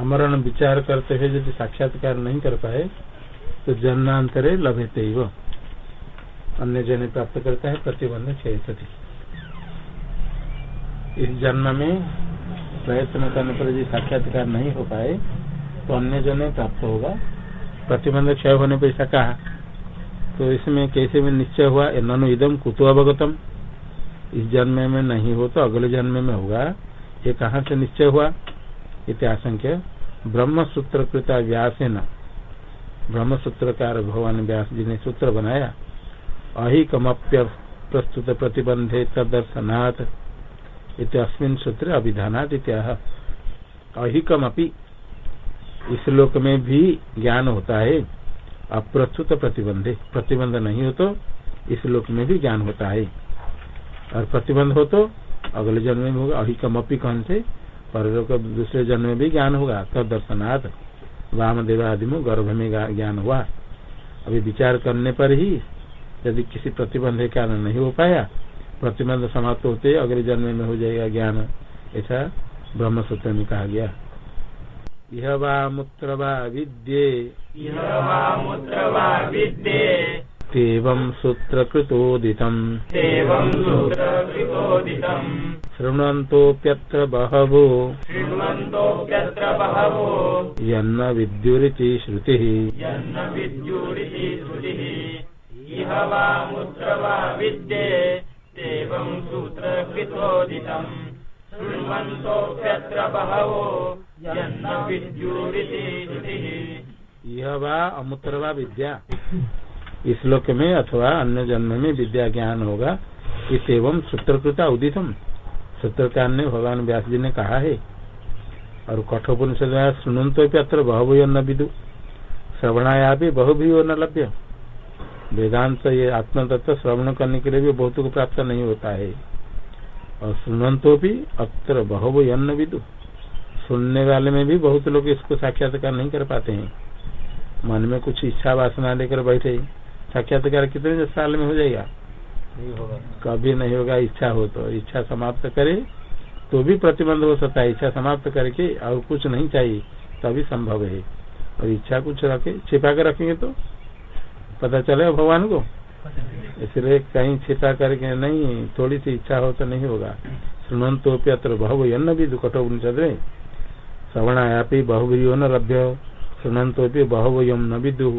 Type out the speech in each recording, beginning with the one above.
आमरण विचार करते हुए यदि साक्षात्कार नहीं कर पाए तो जन्मांतरे लभेते ही अन्य जन प्राप्त करता है, प्रतिबंध क्षय इस जन्म में प्रयत्न करने पर यदि साक्षात्कार नहीं हो पाए तो अन्य जन प्राप्त होगा। प्रतिबंध क्षय होने पर ऐसा कहा। तो इसमें कैसे में निश्चय हुआ ननु इदम कुतो अवगतम इस जन्म में नहीं हो तो अगले जन्म में होगा। ये कहाँ से निश्चय हुआ? इतिहासंख्य ब्रह्म सूत्र कृता व्यास न ब्रह्म सूत्रकार भगवान व्यास जी ने सूत्र बनाया। अहिकमप्य प्रस्तुत प्रतिबंधे तदर्शनाथ इतस्मिन सूत्र इत्याह अहिकम इस लोक में भी ज्ञान होता है, अप्रस्तुत प्रतिबंधे प्रतिबंध नहीं हो तो इस लोक में भी ज्ञान होता है। और प्रतिबंध हो तो अगले जन्म में होगा अहिकम अपी कौन से? पर दूसरे जन्म में भी ज्ञान होगा, तब दर्शनाथ वाम देवादि में गर्भ में ज्ञान हुआ। अभी विचार करने पर ही यदि किसी प्रतिबंध के कारण नहीं हो पाया, प्रतिबंध समाप्त होते अगले जन्म में हो जाएगा ज्ञान। ऐसा ब्रह्म सूत्र में कहा गया। यह वा मूत्र वा विद्ये। तेवं सूत्रकृतोदितम्। शृण्वन्तोऽप्यत्र बहवो। शृण्वन्तोऽप्यत्र बहवो। यन्न विद्युरिति श्रुतिः। यन्न विद्युरिति श्रुतिः। इह वा मुत्र वा विद्ये। तेवं सूत्रकृतोदितम्। शृण्वन्तोऽप्यत्र बहवो। यन्न विद्युरिति श्रुतिः। यह वा अमूत्र वा विद्या। इस लोक में अथवा अन्य जन्म में विद्या ज्ञान होगा। इस एवं सूत्रकृता उदितम। सूत्रकार ने भगवान व्यास जी ने कहा है। और कठोपनिषद सुनन तो अत्र बहु न विदु। श्रवणाया भी बहु भी न लभ्य। वेदांत ये आत्म तत्व श्रवण करने के लिए भी बहुत को प्राप्त नहीं होता है। और सुनन तो भी अत्र बहु न विदु। सुनने वाले में भी बहुत लोग इसको साक्षात्कार नहीं कर पाते हैं। मन में कुछ इच्छा वासना लेकर बैठे। साक्षात्कार कितने साल में हो जाएगा? नहीं होगा। कभी नहीं होगा इच्छा हो तो। इच्छा समाप्त करे तो भी प्रतिबंध हो सकता है। इच्छा समाप्त करके और कुछ नहीं चाहिए तभी संभव है। और इच्छा कुछ रखे छिपा कर रखेंगे तो? पता चलेगा भगवान को? इसलिए कहीं छिपा करके नहीं थोड़ी सी इच्छा हो तो नहीं होगा। सुनंतो अत्र बहु यन्न भी दुखटो चंद्रे श्रवणायापी बहुवी न लभ्य सुनंतो बहु यम न विदु।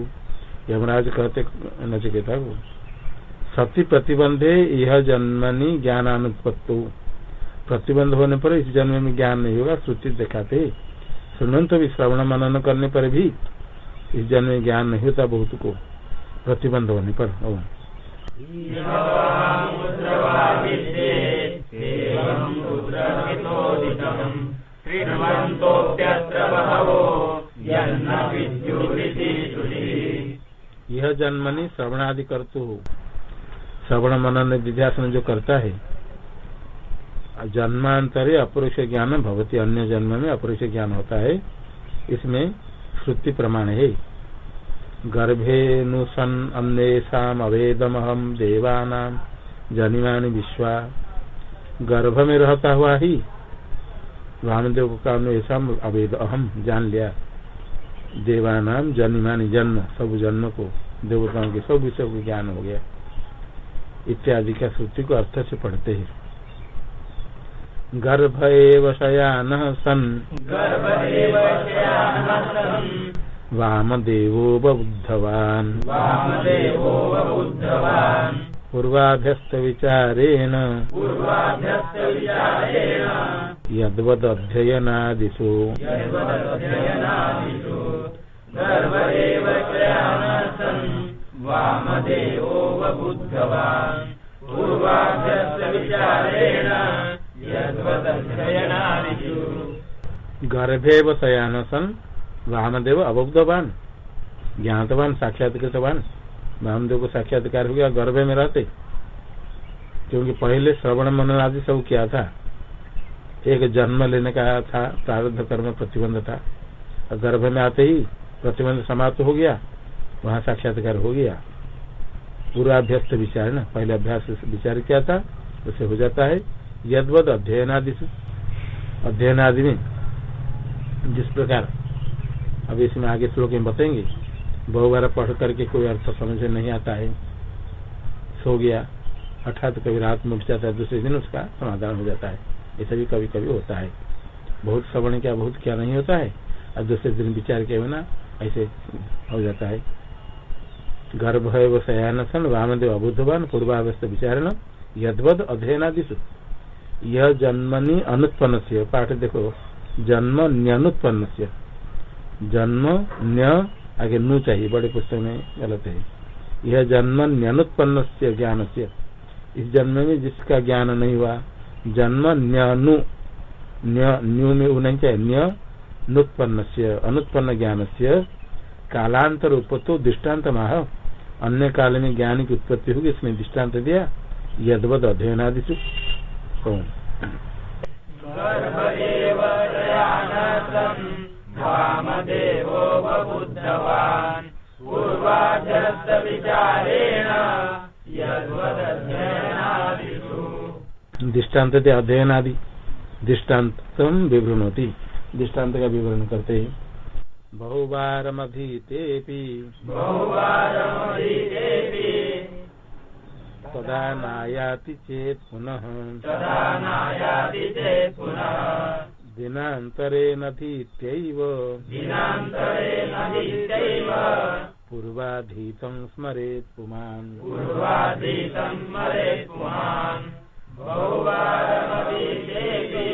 यमराज कहते नचिकेता को सती प्रतिबंधे यह जन्मनी ज्ञानानुत्पत्तो प्रतिबंध होने पर इस जन्म में ज्ञान नहीं होगा, श्रुति दिखाते। सुनन तो भी श्रवण मनन करने पर भी इस जन्म में ज्ञान नहीं होता बहुत को। प्रतिबंध होने पर जन्मनी श्रवणादि करते। हो श्रवण मनन विद्यासन जो करता है जन्मांतरे अपरुष ज्ञान भवती, अन्य जन्म में अपरुष ज्ञान होता है। इसमें श्रुति प्रमाण है। गर्भे नु सन अन्येषा अवेदम अहम देवानाम जनिमानी विश्वा। गर्भ में रहता हुआ ही वामदेव का ऐसा अवेद अहम जान लिया। देवानाम जनिमानी जन्म, सब जन्म को। देवताओं के सब विषय को ज्ञान हो गया। इत्यादि का श्रुति को अर्थ से पढ़ते हैं। गर्भ एव शयान सन। वामदेवो बुद्धवान पूर्वाभ्यस्त विचारेण यदवदध्ययनादिषु। गर्भे शयान सन वामदेव अबुद्धवान ज्ञातवान साक्षात्कृतवान वामदेव को साक्षात्कार हो गया, गर्भ में रहते। क्योंकि पहले श्रवण मनन आदि सब किया था। एक जन्म लेने का था, प्रारब्ध कर्म प्रतिबंध था। गर्भ में आते ही प्रतिबंध समाप्त हो गया। वहाँ साक्षात्कार हो गया। पूर्वाभ्यस्त विचार है ना? पहले अभ्यास विचार किया था, उसे हो जाता है। यदवद अध्ययन आदि से। अध्ययन आदि में जिस प्रकार, अब इसमें आगे श्लोक में बताएँगे, बहु बार पढ़ करके कोई अर्थ समझ नहीं आता है। सो गया। हठात कभी रात में उठ जाता है, दूसरे दिन उसका समाधान हो जाता है। ऐसा भी कभी कभी होता है। बहुत श्रवण क्या, बहुत क्या नहीं होता है। और दूसरे दिन विचार के बिना ऐसे हो जाता है। गर्भ है वो सयान सन वामदेव अबुद्धवान पूर्वावस्था विचारण यदवद अध्ययनादिशु यह जन्मनि अनुत्पन्न से पाठ देखो, जन्म न्यनुत्पन्न से जन्म न्य, आगे नु चाहिए, बड़े पुस्तक में गलत है। यह जन्म न्यनुत्पन्न से ज्ञान से इस जन्म में जिसका ज्ञान नहीं हुआ, जन्म न्यनु, न्यू में नहीं चाहिए, न्य नुत्पन्न से अनुत्पन्न ज्ञान से कालांतर उपतो दृष्टांत अन्य काल में ज्ञान की उत्पत्ति होगी इसमें दृष्टांत दिया कौन वामदेवो बबुद्धवान्। पूर्वाधस्तविचारेण यद्वदध्ययनादिषु। दृष्टांत अध्ययनादि। दृष्टान्तम विवरण होती दृष्टांत का विवरण करते हैं। बहुवारमधीतेऽपि तदा नायाति चेत् पुनः पुनः दिनान्तरेणधीत्यैव पूर्वाधीतं स्मरेत् पुमान् पूर्वाधीतं स्मरेत् पुमान् बहुवारमधीतेऽपि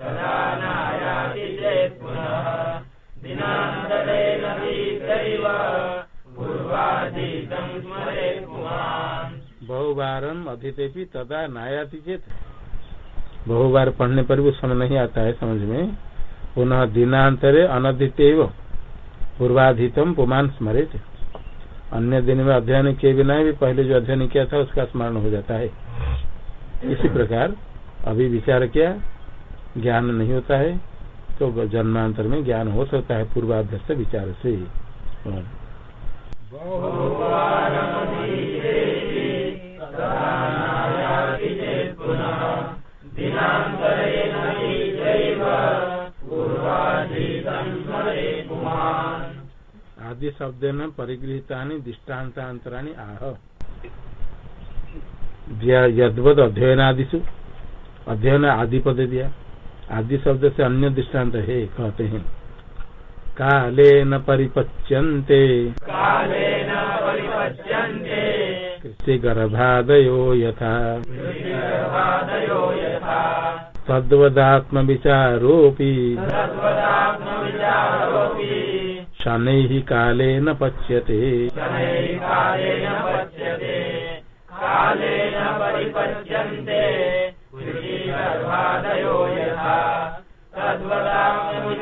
तदा नायाति चेत् पुनः बहुबारम अधीते तदा नायाति चेत। बहुबार पढ़ने पर भी समय नहीं आता है समझ में। पुनः दिनांतरे अनधित पूर्वाधितम पुमान स्मरित। अन्य दिन में अध्ययन किए बिना भी पहले जो अध्ययन किया था उसका स्मरण हो जाता है। इसी प्रकार अभी विचार किया, ज्ञान नहीं होता है। तो जन्मांतर में ज्ञान हो सकता है, पूर्वाभ्यस्त विचार से। आदि शब्द न परिगृहिता दृष्टान्तराणी आह। यदवद अध्ययनादिशु अध्ययन आदि पद दिया। आदि शब्द से अन्य दृष्टांत है कहते हैं। काले न परिपच्यन्ते। कालेन परिपच्यन्ते। कृषि गर्भादयो यथा। तद्वदात्म विचारोपी शनैः कालेन पच्यते। शनैः कालेन पच्यते। परिपच्यन्ते। यथा। तद्वदात्मविचारोऽपि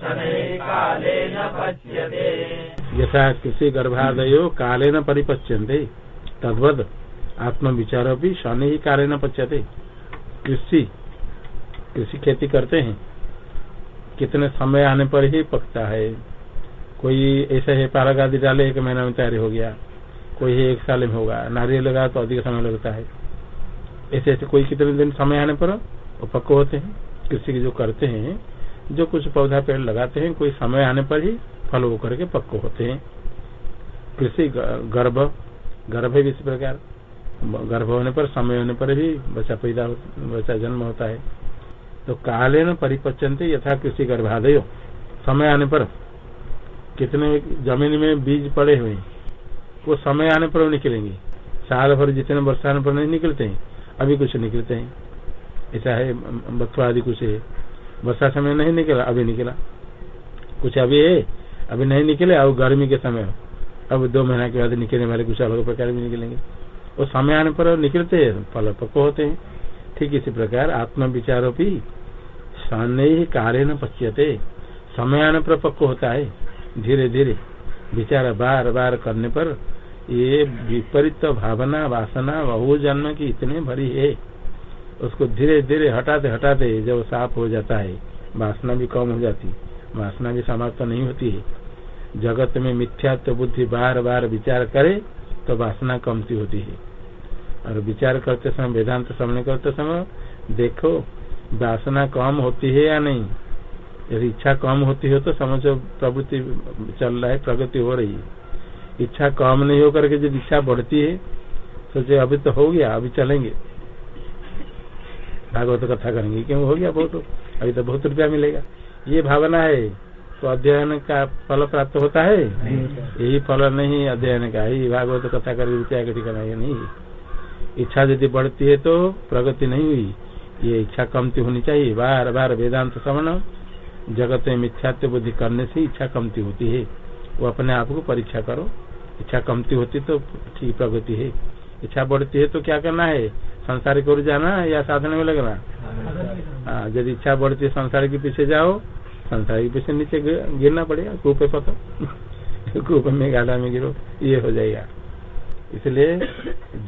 शनैः कालेन पच्यते। यथा कृषि गर्भादयो आत्म विचार भी शनि ही काले न पच्यते। कृषि कृषि खेती करते हैं, कितने समय आने पर ही पकता है। कोई ऐसा है पारा गादी डाले एक महीना में तैयारी हो गया, कोई एक साल में होगा, नारियल लगा तो अधिक समय लगता है। ऐसे ऐसे कोई कितने दिन समय आने पर वो पक्के होते हैं कृषि के जो करते हैं जो कुछ पौधा पेड़ लगाते हैं कोई समय आने पर ही फल वो करके पक्के होते हैं। कृषि गर्भ गर्भ भी इस प्रकार गर्भ होने पर समय होने पर भी बच्चा पैदा हो, बच्चा जन्म होता है। तो काले न परिपचनते यथा कृषि गर्भादय। समय आने पर कितने ज़मीन में बीज पड़े हुए वो समय आने पर निकलेंगे। साल भर जितने वर्षा पर नहीं निकलते हैं अभी कुछ निकलते हैं। ऐसा है बथुआ आदि कुछ है। वर्षा समय नहीं निकला, अभी निकला। कुछ अभी है, अभी नहीं निकले, अब गर्मी के समय। अब दो महीना के बाद निकलने वाले कुछ अलग प्रकार भी निकलेंगे। वो समय आने पर निकलते हैं, फल पक्व होते हैं। ठीक इसी प्रकार आत्म विचारों भी ही कार्य न पच्यते समय आने पर पक्व होता है। धीरे धीरे विचार बार बार करने पर ये विपरीत भावना, वासना बहु जन्म की इतने भरी है। उसको धीरे धीरे, हटाते हटाते जब साफ़ हो जाता है, वासना भी कम हो जाती, वासना भी समाप्त नहीं होती है। जगत में मिथ्यात्व बुद्धि बार बार विचार करे तो वासना कमती होती है। और विचार करते समय, वेदांत श्रवण करते समय, देखो, वासना कम होती है या नहीं? यदि इच्छा कम होती हो तो समझो, प्रवृत्ति चल रहा है, प्रगति हो रही है। इच्छा कम नहीं होकर के जब इच्छा बढ़ती है सोचे अभी तो हो गया अभी चलेंगे। भागवत कथा करेंगे। क्यों? हो गया बहुत। अभी तो बहुत रुपया मिलेगा। ये भावना है तो अध्ययन का फल प्राप्त होता है? यही फल नहीं अध्ययन का। ही भागवत कथा कर रुपया इकट्ठी करना ये नहीं इच्छा यदि बढ़ती है तो प्रगति नहीं हुई। ये इच्छा कमती होनी चाहिए। बार बार वेदांत श्रवण जगत में मिथ्यात्व बुद्धि करने से इच्छा कमती होती है। वो अपने आप को परीक्षा करो। इच्छा कमती होती तो ठीक प्रगति है। इच्छा बढ़ती है तो क्या करना है? संसार की ओर जाना या साधन में लगना? हाँ यदि इच्छा बढ़ती है संसार के पीछे जाओ, संसार के पीछे नीचे गिरना पड़ेगा, कूप पतो। कूप में गाढ़ा में गिरो, ये हो जाएगा। इसलिए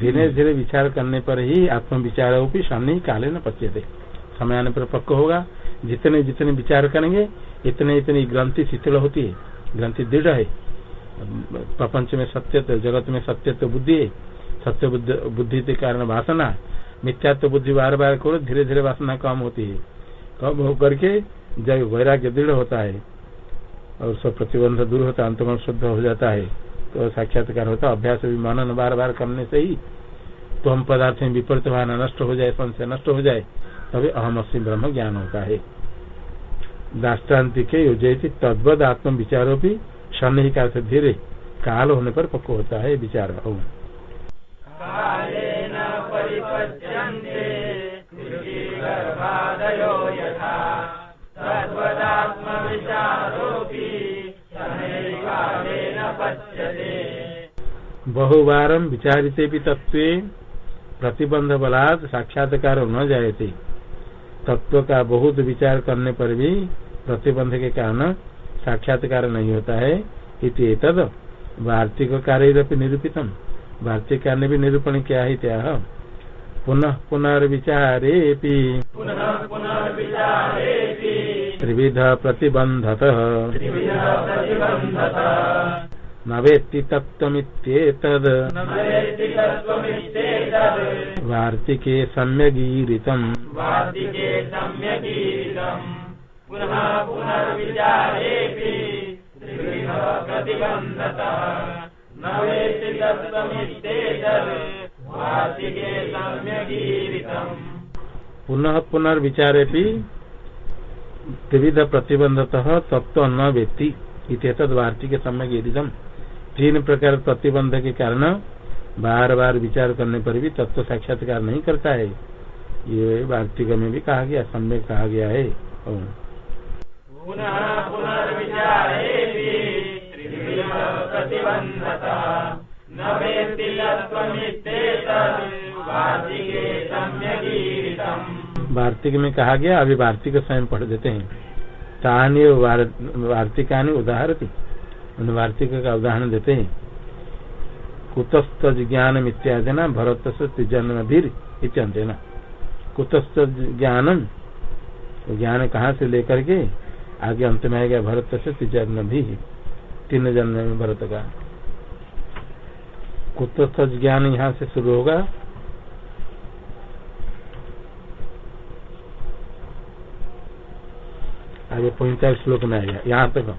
धीरे धीरे विचार करने पर ही आत्म विचार भी सामने काले न पच्चे थे। समय आने पर पक्का होगा। जितने जितने विचार करेंगे, इतने इतनी ग्रंथि शिथिल होती है। ग्रंथि दृढ़ है। प्रपंच में सत्य तो जगत में सत्य तो बुद्धि है सत्य बुद्धि के कारण वासना, मिथ्यात्व बुद्धि बार बार करो, धीरे धीरे वासना कम होती है। कम होकर के जब वैराग्य दृढ़ होता है और सब प्रतिबंध दूर होता है अंतमन शुद्ध हो जाता है तो साक्षात्कार होता अभ्यास भी मनन बार बार करने से ही तो हम पदार्थ में विपरीत भावना नष्ट हो जाए, संशय नष्ट हो जाए, तभी अहम अस्म ब्रह्म ज्ञान होता है। दाष्टान्ति के योजित तद्वद आत्म विचारों भी काल से धीरे काल होने पर पक्व होता है विचार ओम बहुवार विचारिते भी तत्व प्रतिबंध बलात् साक्षात्कार न जाए थे तत्व का बहुत विचार करने पर भी प्रतिबंध के कारण साक्षात्कार नहीं होता है, इति तद वार्तिक कार्य निरूपितम। वार्तिक कार्य भी निरूपण किया है त्या पुनः पुनर्विचारे त्रिविध प्रतिबंधत न सम्यगीरितम् वार्तिके सम्यगीरितम्। पुनः प्रतिबन्धतः वेत्ति वार्तिके सम्यगीरितम्। पुनः पुनर्विचारे त्रिविध प्रतिबंधतः तत्व न वेत्ति इतद वार्तिक सम्यगीरितम। तीन प्रकार प्रतिबंध के कारण बार बार विचार करने पर भी तत्व साक्षात्कार नहीं करता है। ये वार्तिक में भी कहा गया, सम्यक कहा गया है। वार्तिक में कहा गया, अभी वार्तिक स्वयं पढ़ देते हैं। तानी वार्तिकानी उदाहरती। उन वार्तिक का उदाहरण देते हैं। कुतस्त ज्ञान इत्यादि न भरत से जन्म धीर इत्यांत कुतस्त ज्ञानम, ज्ञान कहाँ से लेकर के आगे अंत में आएगा भरत से जन्म भी तीन जन्म में भरत का। कुतस्थ ज्ञान यहाँ से शुरू होगा। आगे पैंतालीस श्लोक में आएगा। यहाँ तक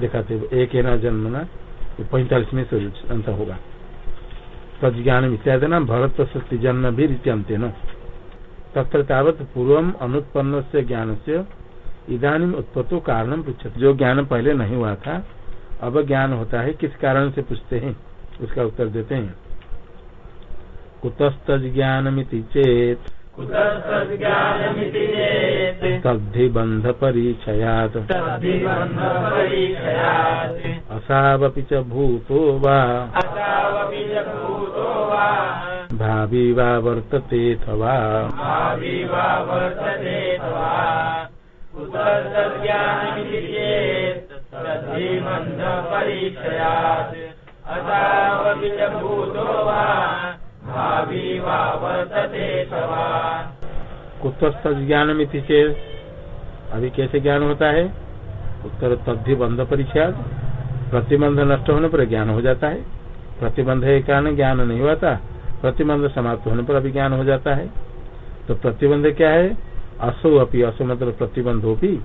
दिखाते एक है ना जन्म ना पैंतालीस में शुरू अंत होगा। तज्ञान इत्यादि ना, भरत सत्य जन्म भी अंत्य न। तत्र तावत पूर्व अनुत्पन्न से ज्ञान से इधानी उत्पत्तो कारण पूछते जो ज्ञान पहले नहीं हुआ था अब ज्ञान होता है किस कारण से पूछते हैं? उसका उत्तर देते हैं। कुतस्त ज्ञानमिति चेत। तद्धि बंध परीक्षयात असावपि च भूतो वा। भावी वा वर्ततेऽथवा असावपि वा ज्ञान में चेत, अभी कैसे ज्ञान होता है? उत्तर तद्धि बंध परीक्षा प्रतिबंध नष्ट होने पर ज्ञान हो जाता है। प्रतिबंध के कारण ज्ञान नहीं होता। प्रतिबंध समाप्त होने पर अभी ज्ञान हो जाता है। तो प्रतिबंध क्या है? असो अपनी असो मतलब प्रतिबंधोपी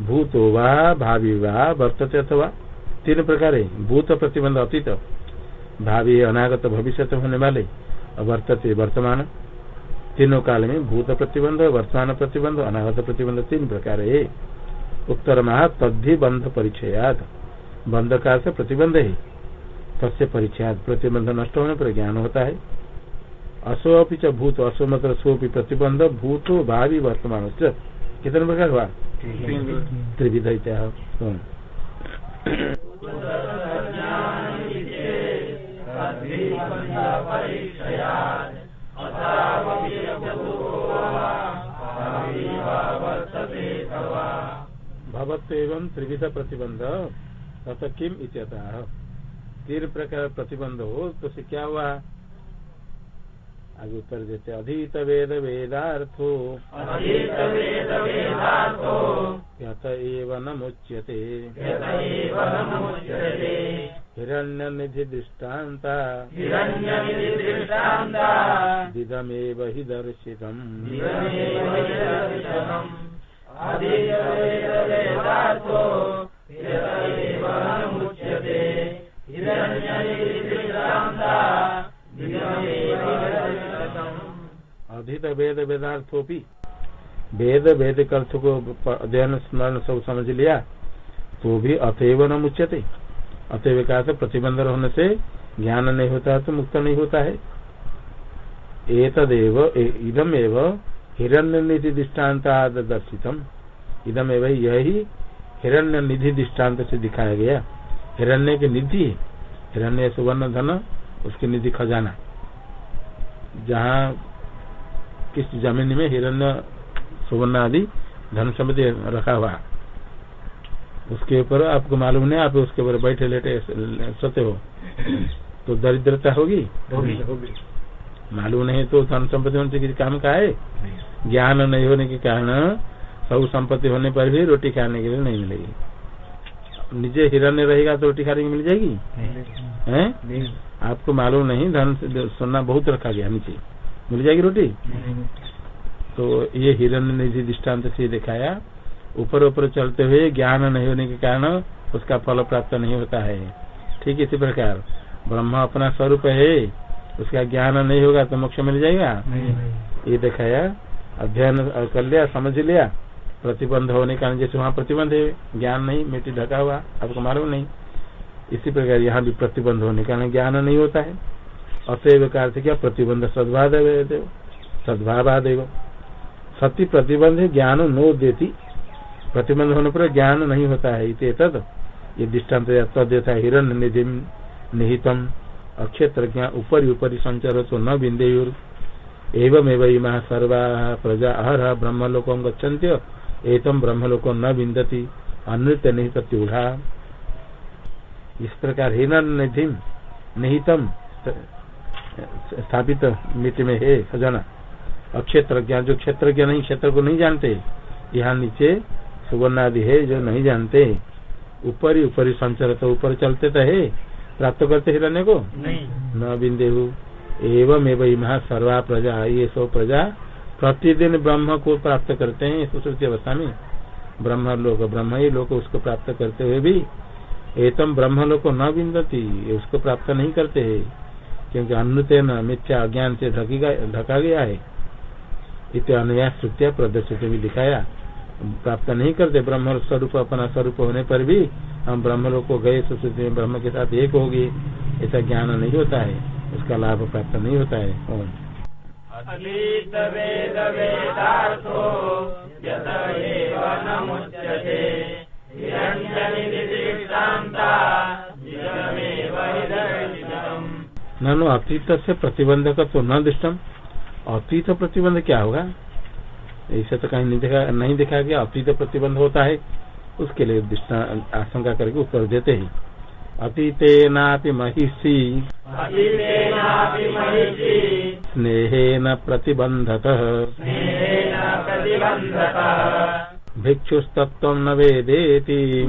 भूतो वा, भावी वा, वर्तते अथवा। तीन प्रकार है भूत प्रतिबंध अतीत। भावी अनागत भविष्य होने वाले, वर्तते वर्तमान। तीनों काल में भूत प्रतिबंध वर्तमान प्रतिबंध अनागत प्रतिबंध तीन प्रकार। है उत्तर महा तद्धि बंध परिचयात। बंध का से प्रतिबंध है। तस्य परिचयात। प्रतिबंध नष्ट होने पर ज्ञान होता है। असो अपनी भूत असो मतलब सोपी प्रतिबंध भूतो भावी वर्तमान कितने प्रकार हुआ त्रिविध भवत त्रिविध प्रतिबंध तथा किम इत्यतः? तीन प्रकार प्रतिबंध हो तो क्या हुआ आगे उत्तर देते अधीत वेद वेदार्थो। यत एव न मुच्यते हिरण्य निधि दृष्टान्ता। दिदमेव हि दर्शितम्। अधित वेद वेदार्थोपी। वेद वेद अर्थ को अध्ययन, स्मरण, सब समझ लिया तो भी अतएव न मुच्यते। अतएव का प्रतिबंध होने से ज्ञान नहीं होता है तो मुक्त नहीं होता है। एतदेव इदम एव हिरण्य निधि दृष्टांत दर्शितम। इदम एव यही हिरण्य निधि दृष्टांत से दिखाया गया। हिरण्य की निधि, हिरण्य सुवर्ण धन उसकी निधि खजाना। जहाँ किस ज़मीन में हिरण्य सुवर्ण आदि धन संपत्ति रखा हुआ उसके ऊपर आपको मालूम नहीं आप उसके ऊपर बैठे लेटे सोते हो। तो दरिद्रता होगी? मालूम नहीं तो धन संपत्ति होने से किसी काम का है? ज्ञान नहीं होने के कारण सब संपत्ति होने पर भी रोटी खाने के लिए नहीं मिलेगी। निजे हिरण्य रहेगा तो रोटी खाने की मिल जाएगी? है? आपको मालूम नहीं धन सोना बहुत रखा गया नीचे। मिल जाएगी रोटी? तो ये हिरण्य निधि दृष्टांत से दिखाया ऊपर ऊपर चलते हुए ज्ञान नहीं होने के कारण उसका फल प्राप्त नहीं होता है। ठीक इसी प्रकार ब्रह्म अपना स्वरूप है उसका ज्ञान नहीं होगा तो मोक्ष मिल जाएगा। ये दिखाया अध्ययन कर लिया समझ लिया प्रतिबंध होने कारण जैसे वहाँ प्रतिबंध है ज्ञान नहीं मिट्टी ढका हुआ आपको मालूम नहीं। इसी प्रकार यहाँ भी प्रतिबंध होने कारण ज्ञान नहीं होता है। अतएव का अर्थ क्या प्रतिबंध सद्भाव सद्भावादेव सत्य प्रतिबंध ज्ञान नो देती। प्रतिबंध होने पर ज्ञान नहीं होता है तद ये दृष्टांत तदेता हिरण्य निधि निहितम अक्षेत्र ज्ञा ऊपरी ऊपरी संचर तो न बिंदेयुर। एवं एवं सर्वा प्रजा अहर ब्रह्मलोक गच्छन्त्य, एतम ब्रह्मलोको न बिंदती अनृत्य निहित त्यूढ़ा इस प्रकार हिरण निधि निहितम स्थापित मिट्टी में है खजाना अक्षेत्र ज्ञान जो क्षेत्र ज्ञान नहीं क्षेत्र को नहीं जानते यहाँ नीचे सुवर्ण आदि है जो नहीं जानते। ऊपर ही ऊपर ही संचर तो ऊपर चलते तो है। प्राप्त करते हिरण्य को? न बिंदे एवं एवं महा सर्वा प्रजा ये सो प्रजा। प्रतिदिन ब्रह्म को प्राप्त करते हैं सुश्रुति अवस्था में। ब्रह्म लोक ब्रह्म ही लोग उसको प्राप्त करते हुए भी। एतम ब्रह्म लोग न बिंदती उसको प्राप्त नहीं करते। है क्योंकि अनुते न मिथ्या अज्ञान से ढका गया है। इतने अनया श्रुतिया प्रदर्शित भी दिखाया प्राप्त नहीं करते ब्रह्म स्वरूप, अपना स्वरूप होने पर भी हम ब्रह्म लोग को गए सुश्रुति में ब्रह्म के साथ एक होगी। ऐसा ज्ञान नहीं होता है। उसका लाभ प्राप्त नहीं होता है। ओम। ननु अतीत से प्रतिबंधक तो न दृष्टम। अतीत प्रतिबंध क्या होगा? ऐसे तो कहीं नहीं देखा नहीं देखा गया अतीत प्रतिबंध होता है। उसके लिए आशंका करके उत्तर देते हैं। अतीतेनापि महिषी। स्नेहेन प्रतिबंधतः भिक्षुस्तत्व न वेदेति।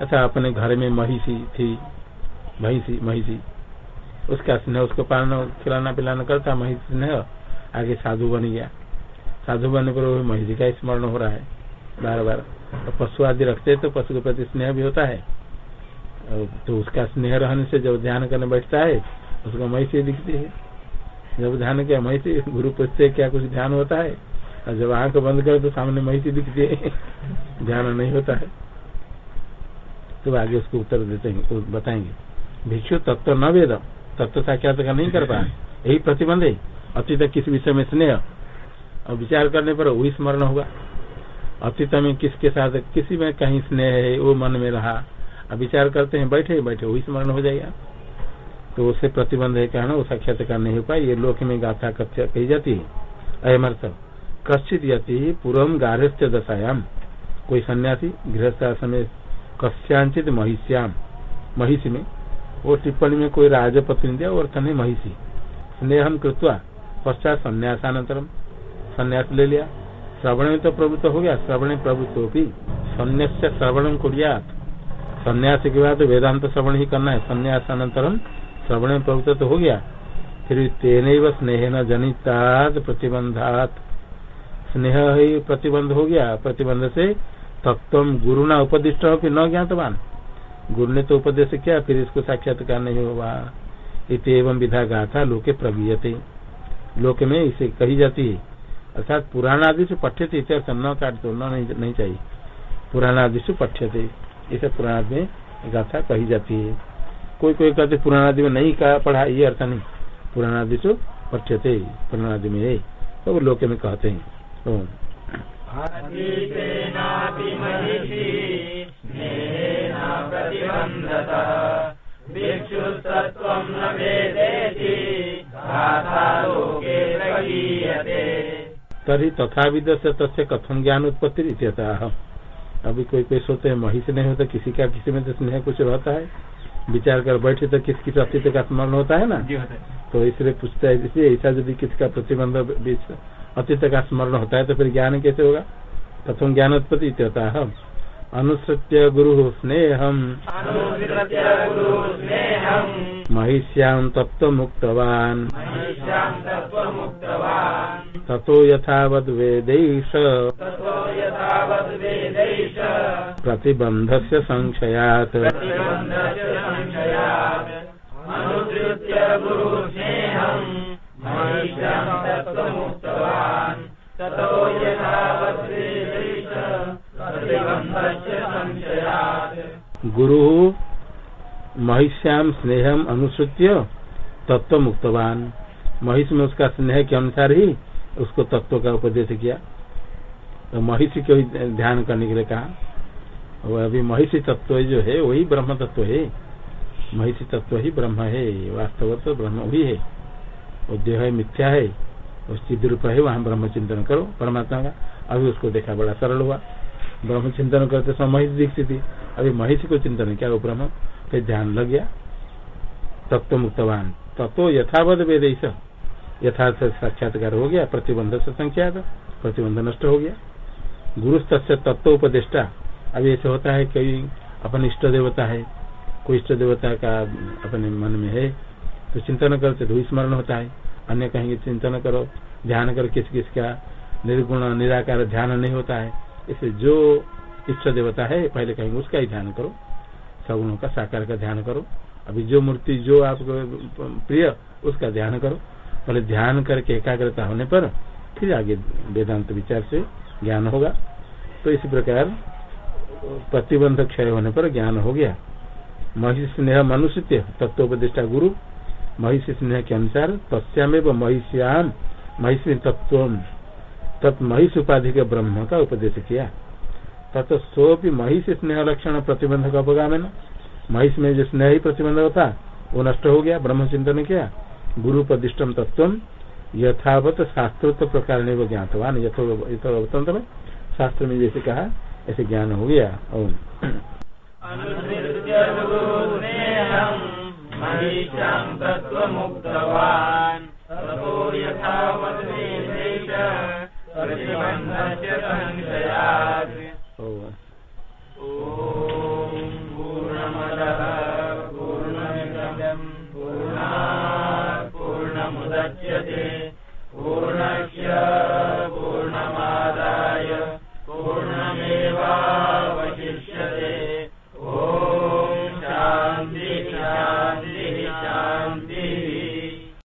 अच्छा अपने घर में महिषी थी, महिषी महिषी। उसका स्नेह, उसको पालना, खिलाना, पिलाना करता महिषी स्नेह, आगे साधु बन गया। साधु बनने पर वो महिषी का स्मरण हो रहा है। बार बार तो पशु आदि रखते तो पशु के प्रति स्नेह भी होता है। तो उसका स्नेह रहने से जब ध्यान करने बैठता है, उसको महिषी दिखती है। जब ध्यान किया, महिषी, गुरु पूछते क्या कुछ ध्यान होता है? और जब आँख बंद करे तो सामने महिषी दिखती है। ध्यान नहीं होता है। तो आगे उसको उत्तर देते हैं बताएँगे। भिक्षु तत्व न वेद, तत्व साक्षात्कार नहीं कर पाए? यही प्रतिबंध है। अतीत किस विषय में स्नेह? और विचार करने पर वही स्मरण होगा। अतीत में किसके साथ, किसी में कहीं स्नेह है, वो मन में रहा। अब विचार करते हैं, बैठे बैठे, वही स्मरण हो जाएगा। तो उसे प्रतिबंध है कहना, वो साक्षात्कार नहीं हो पाए, ये लोक में गाथा कही जाती है। अयमर्थ, कश्चित यति पूर्व गारस्थ्य दशायाम। कोई सन्यासी गृहस्थ समय कश्यांचित महिष्याम। महिषी में, वो टिप्पणी में कोई राजपत्नी दिया और नहीं महिषी। स्नेह कृत्वा पश्चात संन्यासानंतरम संन्यास ले लिया। श्रवण में तो प्रभुत्व हो गया, श्रवण प्रभुत्व भी। संन्यास श्रवण कुरिया। संन्यास के बाद वेदांत श्रवण ही करना है। संन्यासानंतरम श्रवण में प्रभुत्व तो हो गया। फिर तेन स्नेह न जनितात प्रतिबंधात स्नेह ही प्रतिबंध हो गया। प्रतिबंध से तत्व गुरु ना उपदिष्ट हो फिर न ज्ञातवान? गुरु ने तो उपदेश किया फिर इसको साक्षात्कार नहीं हुआ। इत एवं विधा गाथा लोके प्रगीयते लोक में इसे कही जाती है। अर्थात पुराणादि से पठ्यते इत्यर्थ न काट तो नहीं, नहीं चाहिए। पुराणादि से पठ्य थे इसे पुराण में गाथा कही जाती है। कोई कोई कहते पुराणादि में नहीं कहा पढ़ा ये अर्थ नहीं। पुराणादि से पठ्य पठ्यते पुराणादि में है। तो लोक में कहते हैं। तरी तथा विद से तस्य कथम ज्ञान उत्पत्ति अभी कोई कोई सोते हैं मही से नहीं होता किसी का किसी में तो स्नेह कुछ रहता है। विचार कर बैठे तो किस किस अस्तित्व का स्मरण होता है ना? तो इसलिए पूछता है इसलिए ऐसा यदि किसका प्रतिबंध अतीत का स्मरण होता है तो फिर ज्ञान कैसे होगा? प्रथम ज्ञान उत्पत्ति होता है अनुसृत्य गुरु स्नेह महिष्याम तत्व मुक्तवान ततो यथावद वेदैश प्रतिबंध से संशयात। गुरु महिष्याम स्नेहम अनुसृत्य तत्व मुक्तवान महिष में उसका स्नेह के अनुसार ही उसको तत्व का उपदेश किया। तो महिष को ध्यान करने के लिए कहा। वो अभी महिषी तत्व जो है, वही ब्रह्म तत्व है। महिषी तत्व ही ब्रह्म है, वास्तव तो ब्रह्म वही है। वो देह मिथ्या है। उस चिद रूप है, वहाँ ब्रह्म चिंतन करो, परमात्मा का। अभी उसको देखा बड़ा सरल हुआ। ब्रह्म चिंतन करते समय महिष दीक्षित अभी महिष को चिंतन किया वो ब्रह्म? फिर ध्यान लग गया। तत्व मुक्तवान तत्व यथावध वेद यथार्थ साक्षात्कार हो गया, प्रतिबंध से संख्या प्रतिबंध नष्ट हो गया। गुरु तत्व उपदेष्टा अभी ऐसे होता है, कई अपन इष्ट देवता है, कोई इष्ट देवता का अपने मन में है तो चिंतन करते तो स्मरण होता है। अन्य कहेंगे, चिंतन करो, ध्यान कर, किस किस का निर्गुण, निराकार ध्यान नहीं होता है। इसे जो इष्ट देवता है, पहले कहेंगे, उसका ही ध्यान करो। सगुणों का साकार का ध्यान करो। अभी जो मूर्ति, जो आपको प्रिय, उसका ध्यान करो। पहले ध्यान करके एकाग्रता होने पर फिर आगे वेदांत विचार से ज्ञान होगा। तो इसी प्रकार प्रतिबंध क्षय होने पर ज्ञान हो गया। महिष स्नेह, मनुष्य तत्वोपदिष्टा गुरु महिष स्नेह के अनुसार तस्यामेव महिष्याम महिष तत्व तत् महिष उपाधि के ब्रह्म का उपदेश किया। तत् सोपी महिष स्नेह लक्षण प्रतिबंध का उपगाम महिष में जो स्नेह ही प्रतिबंध होता वो नष्ट हो गया ब्रह्म चिंतन किया। गुरु प्रतिष्ठम तत्व यथावत शास्त्रोत्त प्रकार ने वो ज्ञातवान यथोतंत्र शास्त्र में जैसे कहा, ऐसे ज्ञान हो गया। और प्रतिबंधस्य संशयात्।